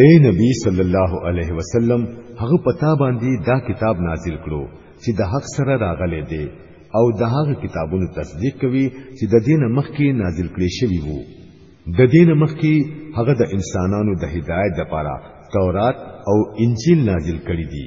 اے نبی صلی الله علیه وسلم هغه پتا باندې دا کتاب نازل کړو چې د حق سره راغلي دي او د هغه کتابونو تصدیق کوي چې د دین مخکې نازل کړي شوی وو د دین مخکې هغه د انسانانو د هدایت لپاره تورات او انجیل نازل کړی دي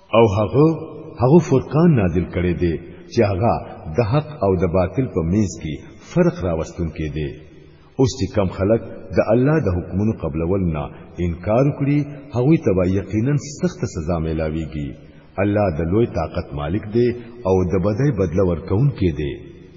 او هغه هغه فرقان نازل کړي دي چې هغه د حق او د باطل په منځ کې فرق راوستون کې دي اوس چې کم خلک د الله د حکمونو قبلول نه انکار کړي هغه ته به یقینا سخت سزا ملاويږي الله د لوی طاقت مالک دی او د بدای بدله ورکون کې دی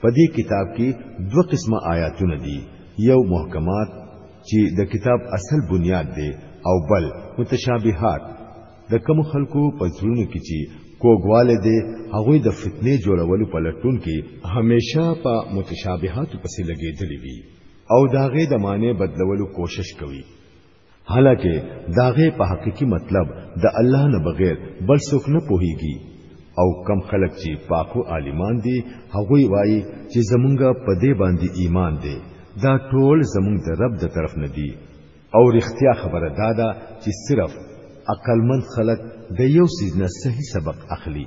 په دې کتاب کې دوه قسمه آیاتونه دي یو محکمات چې د کتاب اصل بنیاد دی او بل متشابهات د کوم خلکو په ځړونو کې چې کوګواله دی هغه د فتنې جوړولو په لټون کې همیشه په متشابهات پسې لګېدلی وي او داغه د معنی بدلولو کوشش کوي حالکه داغه په حقيقي مطلب د الله نه بغیر بل څوک نه پوهیږي او کم خلک چې پاکو عالمان دي هغه وایي چې زمونږه په دې باندې ایمان دی دا ټول زمونږ د رب د طرف نه دي او رښتیا خبره دا ده چې صرف عقلمند خلک د یو سیز نه صحیح سبق اخلي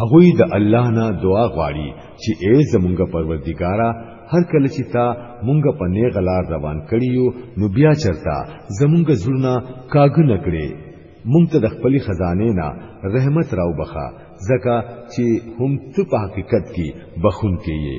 هغوی د الله نه دعا غواړي چې ای زمونږ پروردګاره هر کله چې تا مونږ په نیغه لار روان کړی یو نو بیا چرتا زمونږ زړونه کاګ نه کړي مونږ ته د خپل خزانه نه رحمت راو بخا ځکه چې هم ته په حقیقت کې بخون کې یې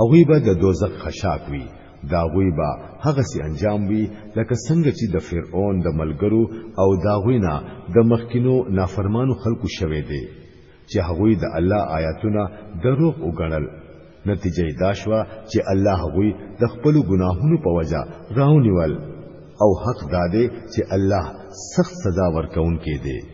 هغوی به د دوزخ خشاک وي دا غوی به هغه سي انجام وي لکه څنګه چې د فرعون د ملګرو او دا غوینا د مخکینو نافرمانو خلکو شوه دي چې هغوی د الله آیاتونه دروغ وګڼل نتیجه دا شو چې الله غوی د خپل ګناهونو په وجا راونیول او حق داده چې الله سخت سزا ورکون کې دي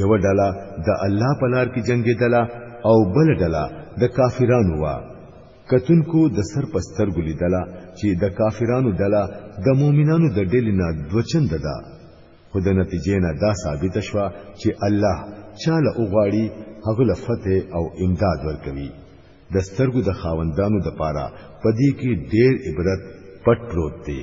یو ډله د الله په لار کې جنگیدله او بل ډله د کافرانو وا کتونکو د سر په سترګو لیدله چې د کافرانو ډله د مؤمنانو د ډلې نه دوچند ده خو د نتیجې نه دا ثابت شوه چې الله چاله اوغواړي هغه لفته او امداد ورکوي د سترګو د خاوندانو د پاره پدې کې ډېر عبرت پټ پروت دی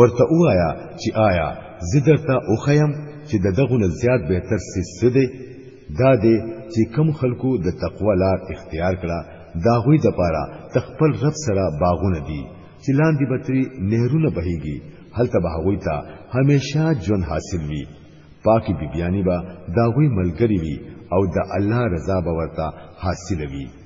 ورته وایا چې آیا زه درته وښیم چې د دغه نه زیات بهتر څه څه دی دا دی چې کم خلکو د تقوا لار اختیار کړه دا غوي د پاره تخپل رب سره باغونه دي چې لاندې بتري نهرونه بهيږي هلته به غوي ته همیشه ژوند حاصل وي پاکي بیبيانی به دا غوي ملګری وي او د الله رضا به ورته حاصل وي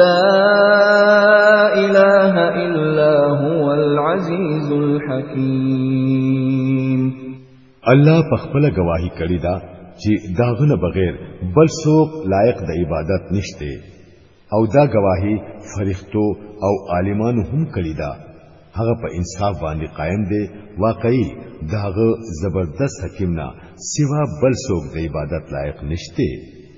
لا اله الا هو العزيز الحكيم الله په خپل گواہی کړی دا چې داغنه بغیر بل څوک لایق د عبادت نشته او دا گواہی فرښتو او عالمانو هم کړی دا هغه په انصاف باندې قائم دی واقعي داغه زبردست حکیم نه سوا بل څوک د عبادت لایق نشته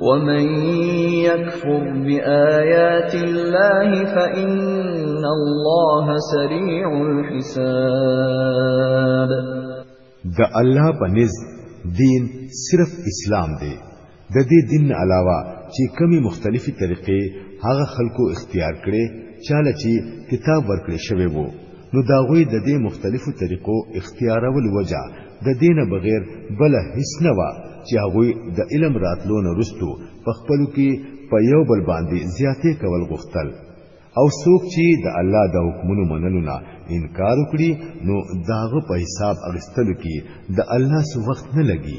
ومن يكفر بآيات الله فإن الله سريع الحساب د الله په نس دین صرف اسلام دی د دې دین علاوه چې کمی مختلفي طریقې هغه خلکو اختیار کړي چاله چې کتاب ورکړي شوی وو نو داغوی د دې مختلفو طریقو اختیارول وجه د دین بغیر بل هیڅ نه وا چې هغه د علم راتلو نه رستو په خپل کې په یو بل باندې زیاتې کول غوښتل او څوک چې د الله د حکمونو منلو نه انکار وکړي نو داغه په حساب اغستلو کې د الله سو وخت نه لګي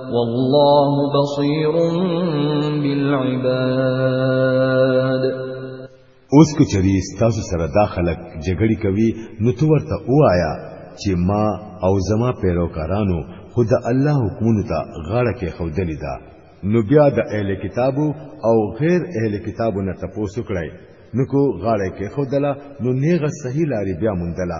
والله بصير بالعباد اوس که چری تاسو سره دا خلک جګړې کوي نو تو ورته وایا چې ما او زما پیروکارانو خود الله حکمونو ته غاړه کې خودلې ده نو بیا د اهل کتابو او غیر اهل کتابو نه تاسو کړای نو کو غاړه کې خودلا نو نیغه صحیح لاري بیا مونډلا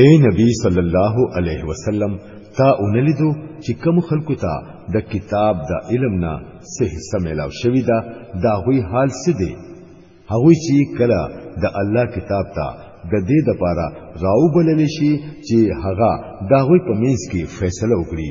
اے نبی صلی الله علیه وسلم تا اونلیدو چې کوم خلکو ته د کتاب د علم نه سه حصہ ملاو شوی دا دا غوی حال څه دی هغه چې کله د الله کتاب ته د دې د پاره راو بلل شي چې هغه دا غوی په مینس کې فیصله وکړي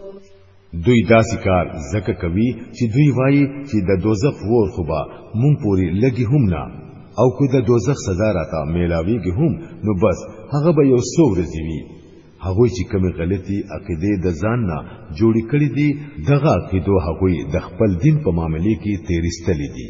دوی داسې کار زکه کوي چې دوی وایي چې د دوزخ ور خو به مونږ پوری لګي هم نه او که د دوزخ سزا راته میلاویږي هم نو بس هغه به یو څو ورځې وي هغه چې کوم غلطي عقیده د ځان نه جوړی کړی دي دغه عقیدو هغه د خپل دین په معاملې کې تیرستلې دي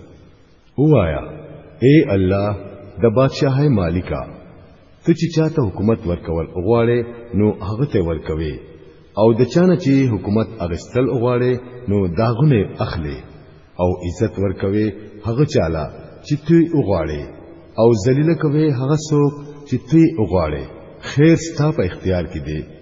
وایا اے الله د بادشاہي مالکا ته چې چاته حکومت ورکول غواړي نو هغه ته ورکوي او د چانه چې حکومت اغستل غواړي نو داغونه اخلي او عزت ورکوي هغه چاله چې توی وغواړي او ذلیل کوي هغه څوک چې توی وغواړي خیر ستا په اختیار کې دی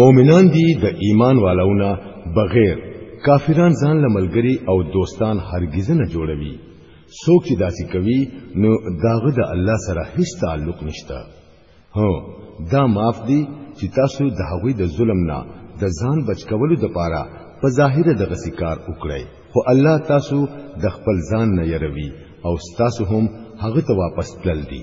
مؤمنان دی د ایمان والاونه بغیر کافران ځان لملګری او دوستان هرگز نه جوړوي څوک چې داسې کوي نو داغه د الله سره هیڅ تعلق نشته هو دا معاف دي چې تاسو د هغوی د ظلم نه د ځان بچ کولو د پاره په ظاهر د غسی کار وکړي خو الله تاسو د خپل ځان نه يروي او تاسو هم هغه ته واپس تلل دي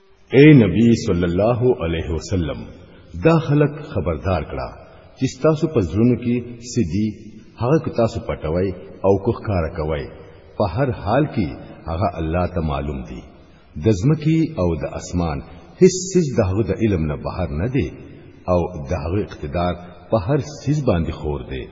اے نبی صلی الله علیه وسلم دا خلک خبردار کړه چې تاسو په ځلونو کې سدي هغه که تاسو پټوي او کوخ کار کوي په هر حال کې هغه الله ته معلوم دي د ځمکې او د اسمان هیڅ سیز د هغه د علم نه بهر نه دی او د هغه اقتدار په هر سیز باندې خور دی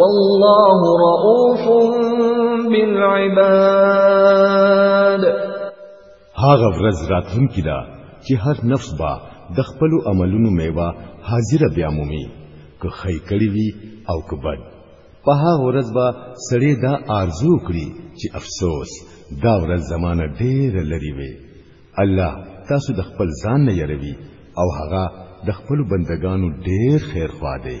والله رؤوف بالعباد هغه ورځ راتلونکې ده چې هر نفس با د خپل عملونو میوه حاضر بیا مومي که خی کړی وي او که بد په هغه ورځ به سړی دا آرزو کړي چې افسوس دا ورځ زمانه ډېر لري وي الله تاسو د خپل ځان نه یروي او هغه د خپل بندگانو ډېر خیر خوا دی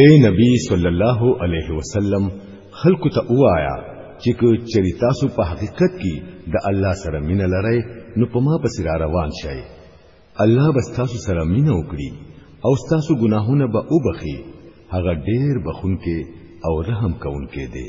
اے نبی صلی الله علیه وسلم خلق ته وایا چې کو چری تاسو په حقیقت کې د الله سره مینه لرئ نو په ما پسې را روان شئ الله بس تاسو سره مینه وکړي او تاسو ګناهونه به وبخي هغه ډیر بخونکې او رحم کوونکې دی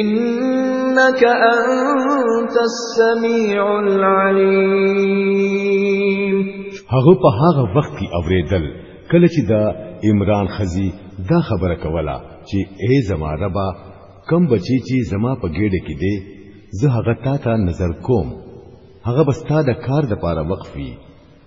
انك انت السميع العليم هغه په هغه وخت کې اوریدل کله چې دا عمران خزی دا خبره کوله چې اے زما ربا کم بچی چې زما په ګډه کې دی زه هغه تا ته نظر کوم هغه بستا د کار د پاره وقفي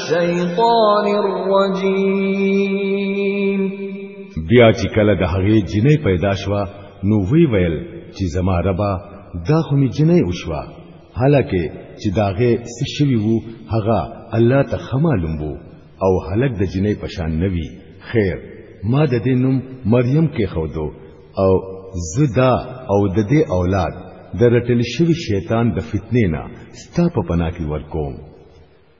الشیطان الرجیم بیا چې کله د هغې جنې پیدا شوه نو وی ویل چې زما ربا دا خو می جنې وشوه حالکه چې داغه څه شوی وو هغه الله ته خمالوم وو او هلک د جنې پشان نوي خیر ما د دې نوم مریم کې خودو او زدا او د دې اولاد د رټل شوی شیطان د فتنې نه ستا په پناه کې ورکوم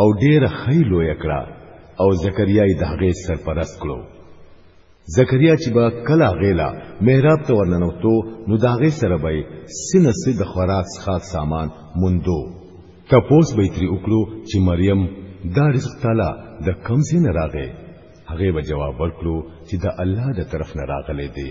او ډیره خی لوی کړه او زکریا یې د هغې سرپرست کړو زکریا چې به کله غیلا محراب ته ورننوتو نو د هغې سره به سینه سي د خوراک څښاک سامان موندو تپوس به تری وکړو چې مریم دا رزق تعالی د کم سي نه راغې هغه به جواب ورکړو چې د الله د طرف نه راغلي دي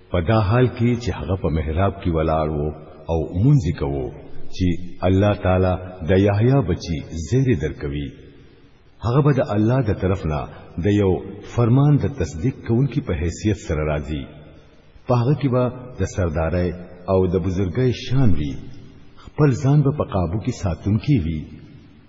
په دا حال کې چې هغه په محراب کې ولاړ وو او مونږ کوو چې الله تعالی د یحیی بچی زیره درکوي هغه به د الله د طرف نه د یو فرمان د تصدیق کوونکی په حیثیت سره راځي په هغه کې به د سردارۍ او د بزرګۍ شان وي خپل ځان به په قابو کې ساتونکي وي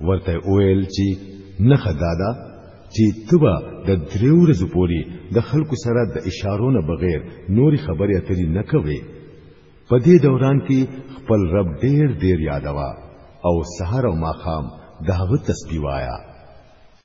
ورته اویل چې نه خدادا چې تبا د دریو ورځې پوري د خلکو سره د اشارو نه بغیر نوري خبرې اترې نه کوي په دې دوران کې خپل رب ډیر ډیر یادوا او سحر او ماخام دهغه تسبیح وایا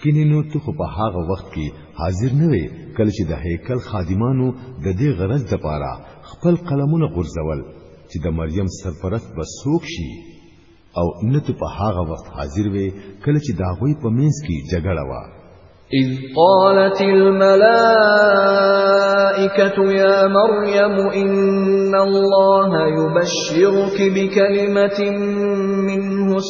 کینې نو ته خو په هغه وخت کې حاضر نه وې کله چې د هیکل خادمانو د دې غرض لپاره خپل قلمونه غورځول چې د مریم سرپرست به څوک شي او نه ته په هغه وخت حاضر وې کله چې د هغوی په منځ کې جګړه وه إذ قالت الملائكة يا مريم إن الله يبشرك بكلمة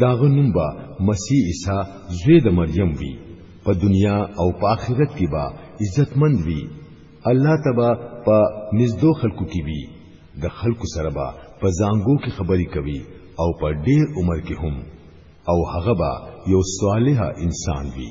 داغه نوم به مسیح عیسی زوی د مریم وی په دنیا او په آخرت کې به عزتمند وی الله تبا په نزدو خلکو کې وی د خلکو سره به په زانګو کې خبري کوي او په ډیر عمر کې هم او هغه به یو صالح انسان وی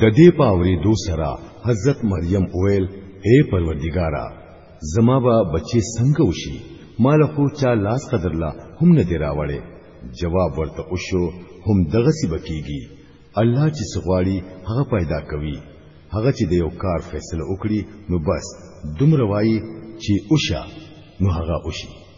د دې په اورېدو سره حضرت مریم وویل اے پروردګاره زما به بچی څنګه وشي مال خو چا لاس قدر لا هم نه دی راوړی جواب ورته وشو هم دغه سی بکیږي الله چې سغواړي هغه پیدا کوي هغه چې د یو کار فیصله وکړي نو بس دومره وایي چې اوشه نو هغه اوشي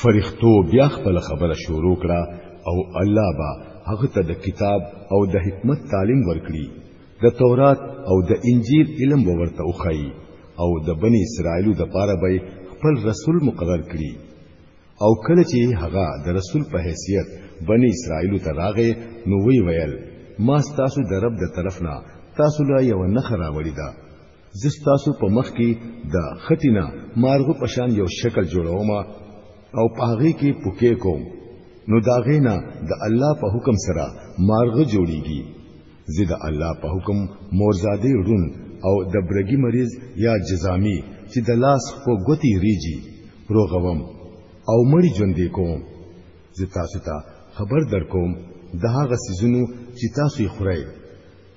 فرښتو بیا خپل خبره شروع کړه او الله با هغه ته د کتاب او د حکمت تعلیم ورکړي د تورات او د انجیل علم ورته وخی او د بنی اسرائیلو د پاره به خپل رسول مقرر کړي او کله چې هغه د رسول په حیثیت بنی اسرائیلو ته راغې نو وی ویل ما تاسو د رب د طرف نه تاسو لا یو نخ راوړی ده زه ستاسو په مخ کې د خټینا مارغو پشان یو شکل جوړوم او پاغه کې پوکې کوم نو داغه نه د الله په حکم سره مارغ جوړیږي زه د الله په حکم مورزادې رون او د برګي مریض یا جزامی چې د لاس په ګوتی ریږي روغوم او مړی ژوندې کوم زه تاسو ته خبر در کوم د هغه سيزونو چې تاسو یې خورئ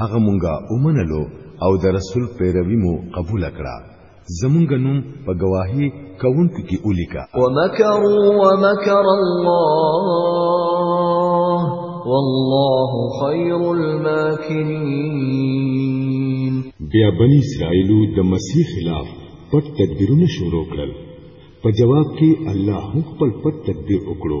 هغه مونږه ومنلو او د رسول پیروي مو قبول کړه زمونږ نوم په گواهی کوونکو کې ولیکا ومکروا ومکر الله والله خير الماكرين بیا بنی اسرائیل د مسیح خلاف پټ تدبیرونه شروع کړل په جواب کې الله هم خپل پټ تدبیر وکړو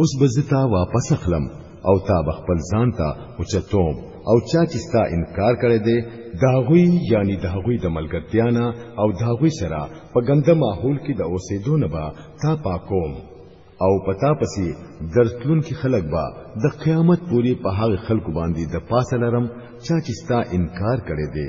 اوس به زه تا واپس اخلم او تا به خپل ځان ته اوچتوم او چا چې ستا انکار کړی دی د هغوی یعنی د هغوی د ملګرتیا نه او د هغوی سره په ګنده ماحول کې د اوسېدو نه به تا پاکوم او پتا پسې درتلون کې خلک به د قیامت پورې په هغه خلکو باندې د پاسه لرم چا چې ستا انکار کړی دی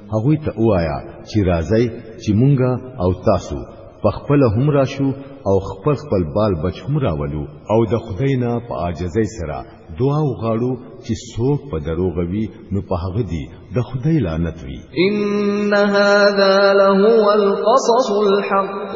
هغوی ته وایا چې راځي چې مونږه او تاسو په خپل هم راشو او خپل خپل بال بچ هم راولو او د خدای نه په عاجزۍ سره دعا وغواړو چې څوک په دروغ وي نو په هغه دی د خدای لعنت وي ان هذا له القصص الحق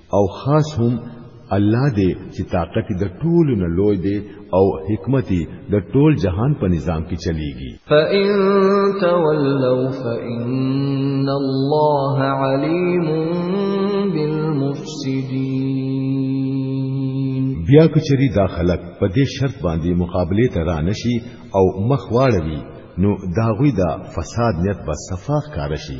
او خاص هم الله دې چې طاقت د ټول نه لوی دی او حکمت د ټول جهان په نظام کې چلیږي فإن تولوا فإن الله عليم بالمفسدين بیا کچری دا خلق په دې شرط باندې مقابله ته را نشي او مخ واړوي نو داغوی دا فساد نیت به صفاخ کار شي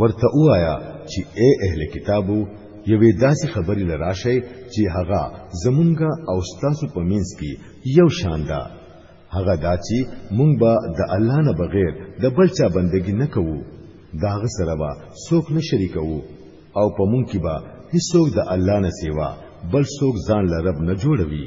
ورته وایا چې اے اهل کتابو یوې داسې خبرې لراشي چې هغه زمونږه او ستاسو په منځ کې یو شان ده هغه دا چې مونږ به د الله نه بغیر د بل چا بندگی نه کوو دا غ سره به څوک نه شریکوو او په مونږ کې به هیڅوک د الله نه سیوا بل څوک ځان لرب نه جوړوي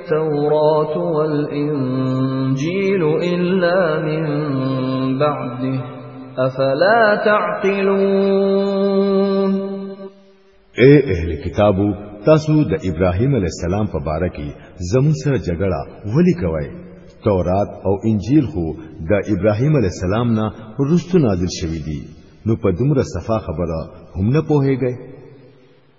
التوراة والإنجيل إلا من بعده أفلا تعقلون اے اهل کتابو تاسو د ابراهيم عليه السلام په باره کې زموږ سره جګړه ولي کوئ تورات او انجیل خو د ابراهیم علی السلام نه وروسته نازل شوی دی نو په دومره صفا خبره هم نه پوهیږئ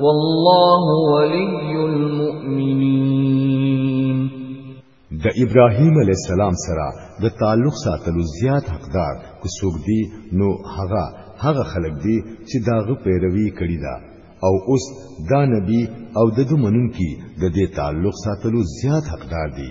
والله ولي المؤمنين د ابراهيم عليه السلام سره د تعلق ساتلو زیات حقدار کو سوګ دی نو هغه هغه خلک دی چې داغه پیروي کړی دا او اوس دا نبی او د دمنون کی د دې تعلق ساتلو زیات حقدار دی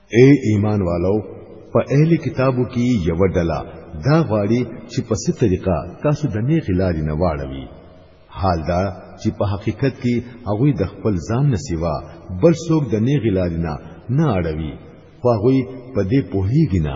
اے ایمان والو په اهل کتابو کې یو ډله دا غواړي چې په څه طریقه تاسو د نه غلاري نه واړوي حال دا چې په حقیقت کې هغه د خپل ځان نه سیوا بل څوک د نه غلاري نه نه اړوي خو هغه په دې پوهیږي نه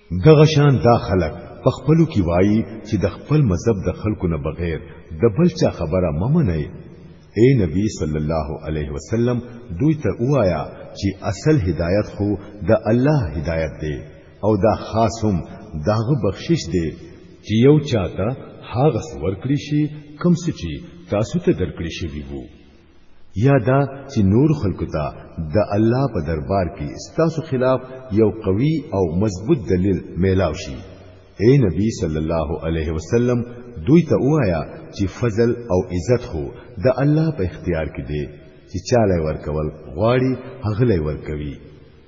دغه شان دا خلک په خپلو کې وایي چې د خپل مذهب د خلکو نه بغیر د بل چا خبره ممنئ اے نبی صلی الله علیه وسلم دوی ته وایا چې اصل هدایت خو د الله هدایت دی او دا خاص هم داغه بخشش دی چې یو چاته هغه ورکړي شي کوم څه چې تاسو ته درکړي شوی وو یا دا چې نور خلکو ته د الله په دربار کې ستاسو خلاف یو قوي او مضبوط دلیل میلاو شي اے نبی صلی الله علیه وسلم دوی ته وایا چې فضل او عزت خو د الله په اختیار کې دی چې چاله ورکول غواړي هغه لې ورکوي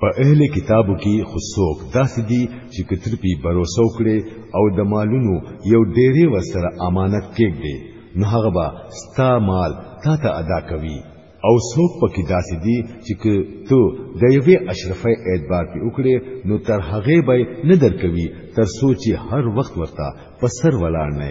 په اهل کتابو کې خصوص داسې دي چې کتر پی باور وکړي او د مالونو یو ډېری وسره امانت کېږي نو هغه به ستا مال تا ته ادا کوي او څوک پکې داسې دي چې ته د یوې اشرفه اعتبار پی وکړي نو تر هغه به نه درکوي تر سوچي هر وخت ورته په سر ولاړ نه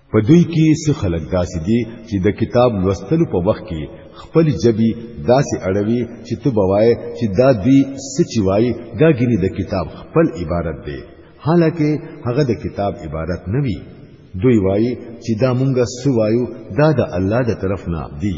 په دوی کې څه خلک داسې دي چې د کتاب لوستلو په وخت کې خپل جبي داسې اړوي چې ته بوای چې دا دوی سچي وای دا ګینه د کتاب خپل عبارت دی حالکه هغه د کتاب عبارت نه وي دوی وای چې دا مونږه سوایو دا د الله د طرف نه دی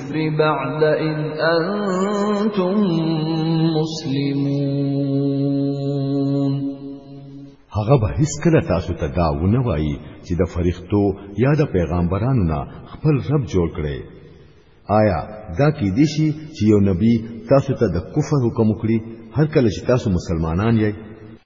بعد إذ أنتم مسلمون هغه به هیڅ کله تاسو ته دا ونه وایي چې د فرښتو یا د پیغمبرانو نه خپل رب جوړ کړي آیا دا کې دي شي چې یو نبی تاسو ته د کفر حکم وکړي هر کله چې تاسو مسلمانان یئ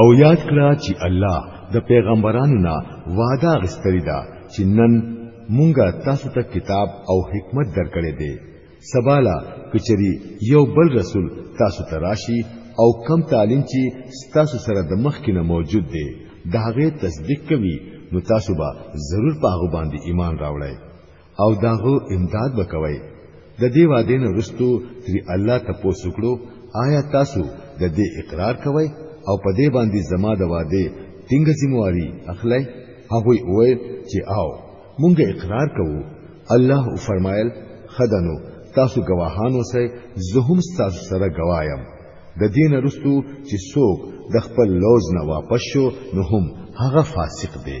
او یاد کړه چې الله د پیغمبرانو نه وعده غستری ده چې نن مونږه تاسو ته کتاب او حکمت درکړې دي سباله کچری یو بل رسول تاسو ته راشي او کم تعلیم چې تاسو سره د مخ کې نه موجود دی دا غي تصدیق کوي نو تاسو به ضرور په هغه باندې ایمان راوړئ او داغو امداد وکوي د دې وعده نه رستو چې الله تاسو کړو آیا تاسو د دې اقرار کوئ او په دې باندې زما د وعده ټینګ ذمہواری اخلئ هغه وې چې آو مونږ اقرار کوو الله فرمایل خدانو تاسو گواهان اوسئ زه هم تاسو سره گوایم د دین رستو چې څوک د خپل لوز نه واپس شو نو هم هغه فاسق دی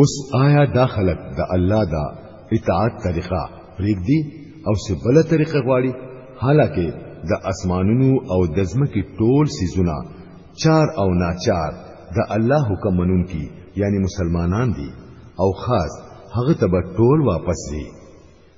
اوس آیا دا خلک د الله دا اطاعت طریقه پرېږدي او څه بل طریقه غواړي حالکه د اسمانونو او د ځمکې ټول سيزونه چار او ناچار د الله حکم منونکي یعنی مسلمانان دي او خاص هغه ته به ټول واپس دي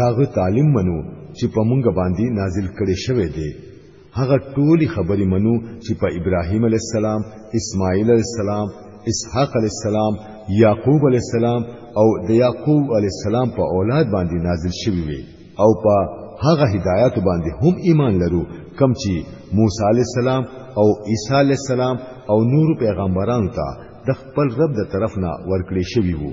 داغه تعلیم منو چې په مونږ باندې نازل کړي شوی دی هغه ټولي خبرې منو چې په ابراهیم علی السلام اسماعیل علی السلام اسحاق علی السلام یعقوب علی السلام او د یعقوب علی السلام په اولاد باندې نازل شوی وي او په هغه هدایت باندې هم ایمان لرو کم چې موسی علی السلام او عیسی علی السلام او نور پیغمبرانو ته د خپل رب د طرف نه ورکړې شوی وو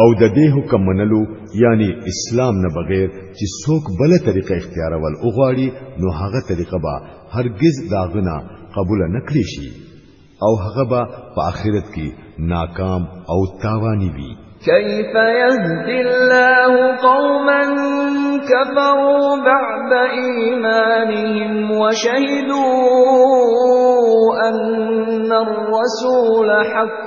او د دې حکم منلو یعنی اسلام نه بغیر چې څوک بل طریقه اختیارول او غواړي نو هغه طریقه به هرگز داغنا قبول نکړي شي او هغه به په آخرت کې ناکام او تاوانی وي كيف يهدي الله قوما كفروا بعد إيمانهم وشهدوا أن الرسول حق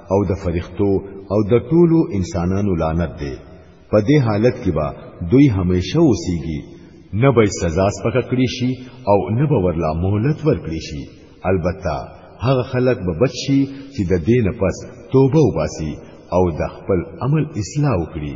او د فرښتو او د ټولو انسانانو لعنت دی په دې حالت کې به دوی همیشه اوسیږي نه به سزا سپکه کړی شي او نه به ورلا مهلت ورکړي شي البته هغه خلک به بچ شي چې د دین پس توبه وباسي او د خپل عمل اصلاح وکړي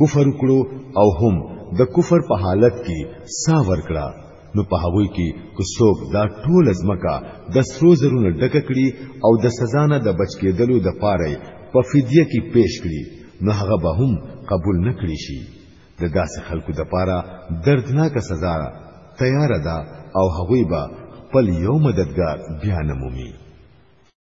کفر کړو او هم د کفر په حالت کې سا ورکړه نو په هغه کې کو څوک دا ټول ازمکا د سرو زرونه ډک کړي او د سزا نه د بچ کېدلو د پاره په فدیه کې پیش کړي نو هغه به هم قبول نکړي شي د داسې خلکو د پاره دردناک سزا تیار ده او هغوی به خپل یو مددگار بیا نمومي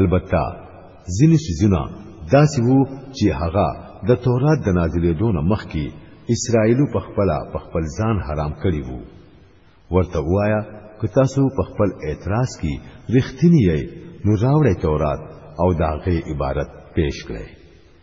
البته ځینې سيزونه داسې وو چې هغه د تورات د نازلېدو نه مخکې اسرائیلو په خپل په خپل ځان حرام کړی وو ورته وایا که تاسو په خپل اعتراض کې رښتینی یې نو راوړی تورات او داغه عبارت پیش کړئ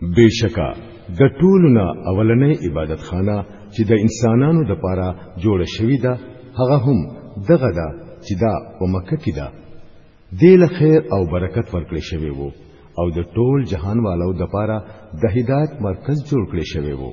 بشکا د ټولو نه اولنې عبادت خانه چې د انسانانو د پاره جوړ شوی ده هغه هم دغه ده چې دا په مکه کې ده دې له خیر او برکت ورکړې شوی وو او د ټول جهان والو د پاره د هدایت مرکز جوړ کړی شوی وو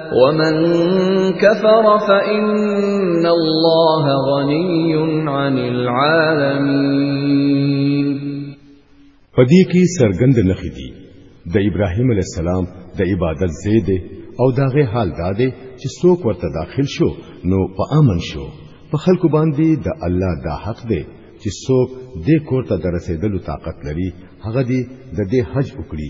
ومن كفر فإن الله غني عن العالمين پدې کې سرګند نخې دي د ابراهيم عليه السلام د عبادت زید او داغه حال داده چې څوک ورته داخل شو نو په امن شو په خلکو باندې د الله دا حق دی چې څوک دې کور ته درسېدلو طاقت لري هغه دې د دې حج وکړي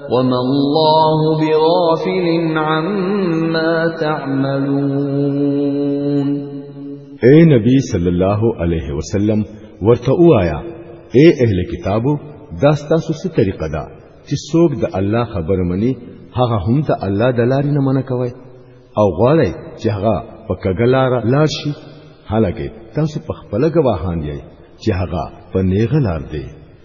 وما الله بغافل عما تعملون اے نبی صلی الله علیه وسلم ورته وایا اے اهل کتابو دا ستاسو څه طریقه ده چې څوک د الله خبر مني هغه هم د الله د لارې نه منع کوي او غواړي چې هغه په کګلار لار شي حالکه تاسو په خپل گواهان یې چې هغه په نیغه لار دی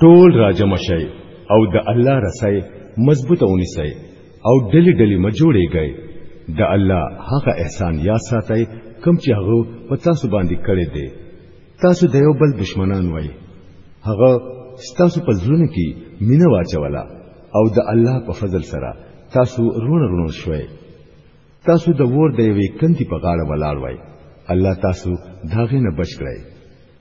ټول راجم شي او د الله رسای مضبوطه ونیسي او ډلې ډلې م جوړېږي د الله هغه احسان یا ساتي کم چې هغه په تاسو باندې کړی دی تاسو د یو بل دشمنان وای هغه ستاسو په ځلونه کې مینه واچولا او د الله په فضل سره تاسو رونه رونه شوي تاسو د ور د یوې کندې په غاړه ولاړ وای الله تاسو داغه نه بچ کړئ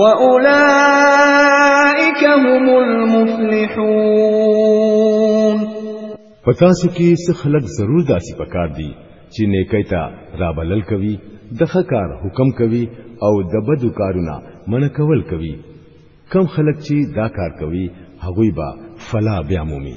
واولئک هم المفلحون پتا سو کې څه خلک ضرور داسي پکار دي چې نیکي ته رابلل کوي د خکار حکم کوي او د بدو کارونه من کول کوي کم خلک چې دا کار کوي هغوی به فلا بیا مومي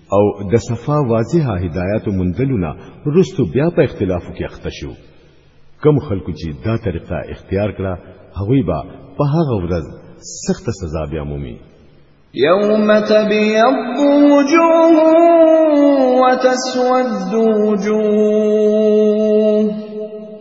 او د صفا واضحه هدایت مندلونه رستو بیا په اختلافو کې اخته شو کم خلکو چې دا طریقه اختیار کړه هغوی به په هغه ورځ سخت سزا بیا مومي يوم تبيض وجوه وتسود وجوه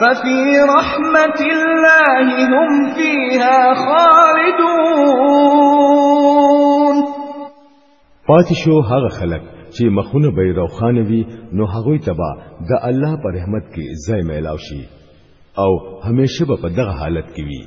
ففي رحمت الله هم فيها خالدون پاتې شو هغه خلک چې مخونه به روخانه وي نو هغه تبا د الله پر رحمت کې ځای میلاو شي او همیشه به په دغه حالت کې وي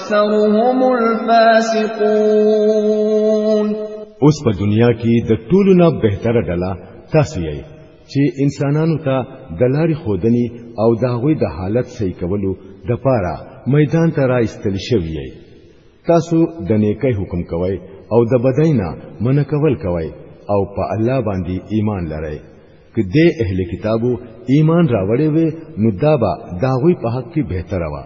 اکثرهم الفاسقون اوس په دنیا کې د ټولو نه بهتره ډله تاسو یې چې انسانانو ته د لارې خودنی او د هغوی د حالت صحیح کولو د پاره میدان ته را ایستل شوی یې تاسو د نیکۍ حکم کوئ او د بدینا من کول کوئ او په الله باندې ایمان لرئ که د اهل کتابو ایمان راوړې وي نو دا به داوی په حق کې بهتره وي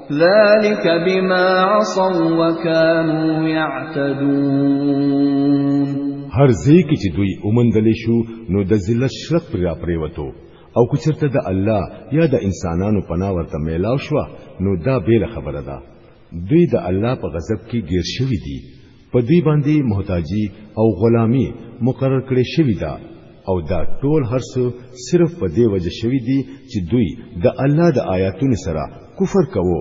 ذلك بما عصوا وكانوا يعتدون هر ځای کې چې دوی اومندل شو نو د ذلت شرط پر راپریوتو او کچرته د الله یا د انسانانو پناه ورته میلاو شو نو دا بیل خبره ده دوی د الله په غضب کې گیر شوی دي په دوی باندې محتاجی او غلامی مقرر کړی شوی دا او دا ټول هرڅ صرف په دی وجه شوی دی چې دوی د الله د آیاتونو سره کفر کوو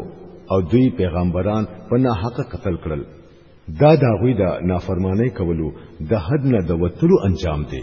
او دوی پیغمبران په ناحق قتل کړل دا دا غوی د نافرمانی کولو د حد نه د وتلو انجام دی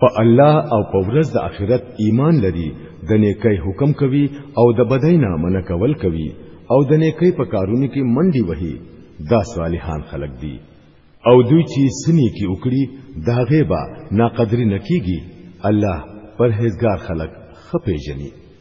په الله او په ورځ د آخرت ایمان لري د نیکۍ حکم کوي او د بدۍ نه منع کول کوي او د نیکۍ په کارونو کې منډي وهي دا صالحان خلق دي او دوی چې سني کې وکړي دا غیبه ناقدری نکیږي الله پرهیزګار خلق خپېژني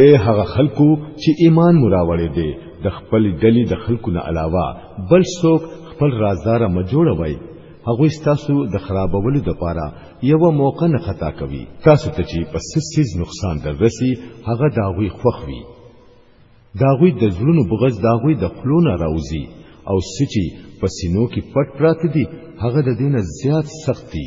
اے هغه خلکو چې ایمان مراوړې دي د خپل ډلې د خلکو نه علاوه بل څوک خپل رازدار ما جوړوي هغه تاسو د خرابولو د پاره یو موقع نه خطا کوي تاسو ته چې پس سیز نقصان در رسی هغه داوی خوخوي داوی د زړونو بغز داوی د خلونه راوځي او سچي پسینو کې پټ پراته دي هغه د دینه زیات سخت دي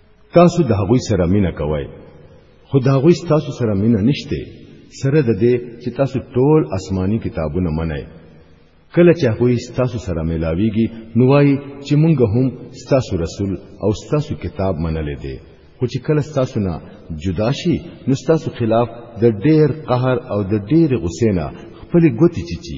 تاسو د هغوی سره مینه کوئ خو د هغوی تاسو سره مینه نشته سره د دې چې تاسو ټول آسماني کتابونه منئ کله چې هغوی تاسو سره ملاويږي نو وایي چې مونږ هم تاسو رسول او تاسو کتاب منلې دي خو چې کله تاسو نه جدا شي نو تاسو خلاف د ډېر قهر او د ډېر غصې نه خپل ګوتی چی چی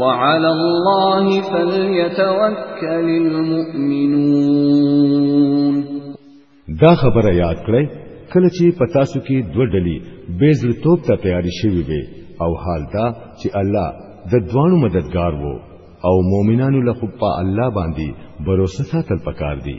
وعلى الله فليتوكل المؤمنون دا خبره یاد کړئ کله چې په تاسو کې دوه ډلې بیزل توپ ته تیاری شوي وي او حال دا چې الله د دوانو مددگار وو او مؤمنانو له خو په الله باندې باور ساتل پکار دي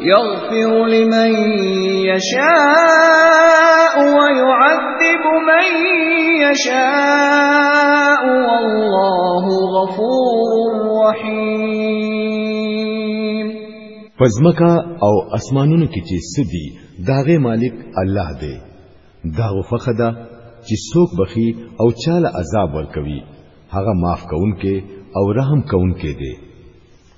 يغفر لمن يشاء ويعذب من يشاء والله غفور رحيم پزمکا او اسمانونو کې چې سدي داغه مالک الله دی دا وفخه ده چې څوک بخي او چاله عذاب ورکوي هغه معاف کونکي او رحم کونکي دی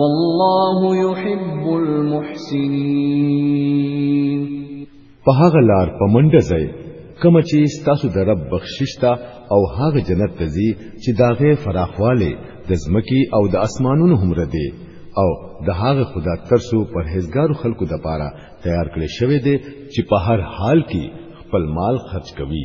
والله يحب المحسنين په هغه لار په منډه ځای کوم چې ستاسو د رب بخشش ته او هغه جنت ته ځي چې داغه فراخواله د زمکی او د اسمانونو هم ردی او د هغه خدا ترسو پرهیزګارو خلکو د پاره تیار کړی شوی دی چې په هر حال کې خپل مال خرج کوي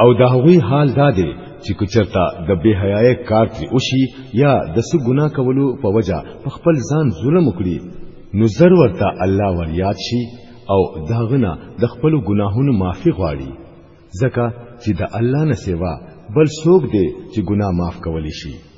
او دا هغوی حال دا دی چې کچرتا د بے حیاي کار تری وشي یا د سو ګناه کولو په وجا په خپل ځان ظلم وکړي نو زر ورته الله ور یاد شي او دا غنا د خپل ګناهونو معافي غواړي ځکه چې د الله نه سیوا بل څوک دی چې ګناه معاف کولی شي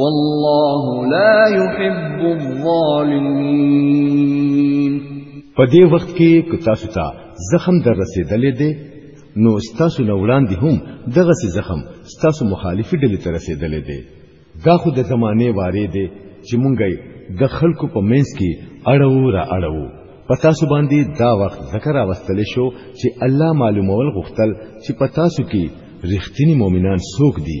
والله لا يحب الظالمين په دې وخت کې که تاسو ته زخم در رسیدلې دی نو ستاسو نه وړاندې هم دغه سي زخم ستاسو مخالفي ډلې ته رسیدلې دی دا خو د زمانه واره دی چې مونږ د خلکو په منځ کې اړو را اړو پتا سو باندې دا وخت ذکر اوستل شو چې الله معلومول غختل چې پتا سو کې رښتینی مؤمنان څوک دي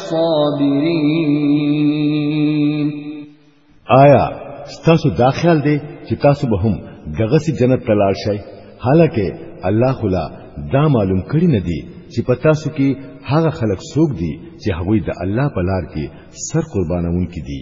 الصابرين آیا ستاسو دا خیال دی چې تاسو به هم دغه سي جنت ته لاړ شئ حالکه الله خلا دا معلوم کړی نه دی چې په تاسو کې هغه خلک څوک دي چې هغوی د الله په لار کې سر قربانون کې دي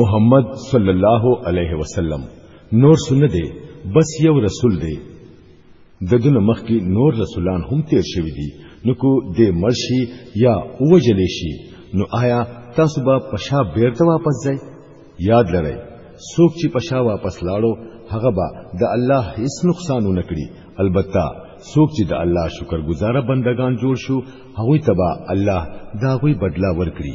محمد صلی الله علیه وسلم نور سنه دی بس یو رسول دی د دنه مخکې نور رسولان هم تیر شوی دي نو کو د مرشي یا اوجل شي نو آیا تاسو به پشا بیرته واپس ځئ یاد لرئ څوک چې پشا واپس لاړو هغه به د الله هیڅ نقصان نه کړي البته څوک چې د الله شکرګزار بندگان جوړ شو هغه ته به الله دا غوي بدلا ورکړي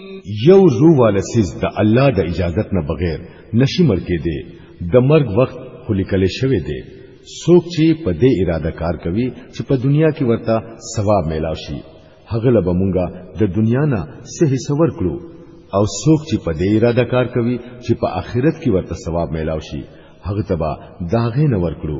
یو زو والسیز د الله د اجازت نه بغیر نشي مرکې دی د مرګ وخت خلیکل شوی دی څوک چې په دې اراده کار کوي چې په دنیا کې ورته ثواب میلاو شي هغه له بمونګه د دنیا نه څه حصہ ورکړو او څوک چې په دې اراده کار کوي چې په آخرت کې ورته ثواب میلاو شي هغه تبا داغه نه ورکړو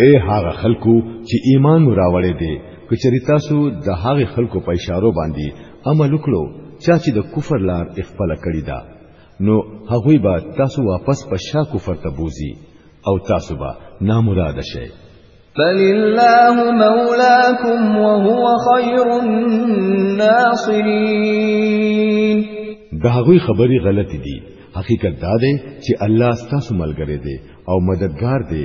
اے هغه خلکو چې ایمان راوړې دي کچری تاسو د هغه خلکو په اشارو باندې عمل وکړو چا چې د کفر لار خپل کړی دا نو هغه به تاسو واپس په شا کفر ته بوزي او تاسو به نامراد شئ بل الله مولاكم وهو خير الناصرين دا غوي خبري غلط دي حقیقت دا دی چې الله ستاسو ملګری دی او مددگار دی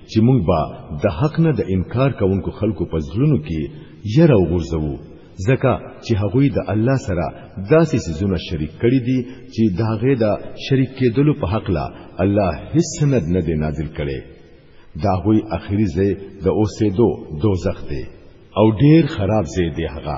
چې موږ به د حق نه د انکار کوونکو خلکو په ځلونو کې یره وغورځوو ځکه چې هغوی د الله سره داسې سيزونه شریک کړي دي چې دا غې دا شریک کېدلو په حق لا الله هیڅ سند نه دی نازل کړي دا هوی اخري ځای د اوسېدو دوزخ دی او ډیر خراب ځای دی هغه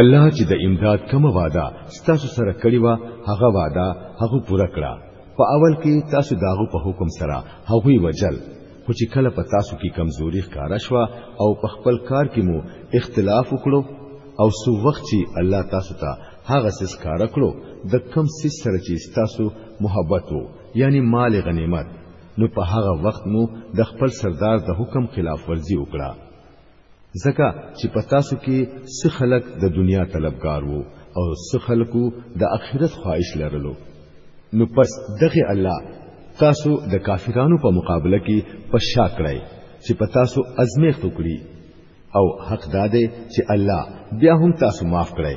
الله چې د امداد کومه وعده ستاسو سره کړی و هغه وعده هغه پوره کړه په اول کې تاسو داغو په حکم سره هغوی وجل خو چې کله په تاسو کې کمزوري ښکارا شو او په خپل کار کې مو اختلاف وکړو او سو وخت چې الله تاسو ته هغه سس کار کړو د کم سس سره چې تاسو محبت وو یعنی مال غنیمت نو په هغه وخت مو د خپل سردار د حکم خلاف ورزي وکړه ځکه چې په تاسو کې څه خلک د دنیا طلبګار وو او څه خلکو د آخرت خواهش لرلو نو پس دغه الله تاسو د کافرانو په مقابله کې په شا کړی چې په تاسو ازمیخت وکړي او حق داده چې الله بیا هم تاسو معاف کړي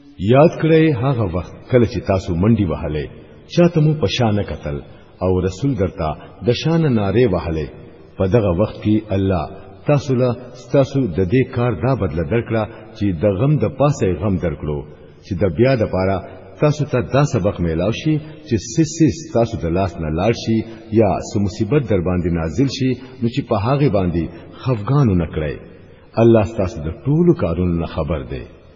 یاد کړئ هغه وخت کله چې تاسو منډي وهلې چاته مو پشانه قتل او رسول درته د شان ناره وهلې په دغه وخت کې الله تاسو له تاسو د دې کار دا بدل درکړه چې د غم د پاسه غم درکړو چې د بیا د پاره تاسو ته دا سبق میلاو شي چې سیس تاسو د لاس نه لاړ شي یا سو مصیبت در باندې نازل شي نو چې په هغه باندې خفګانو نکړي الله تاسو د ټولو کارونو خبر دی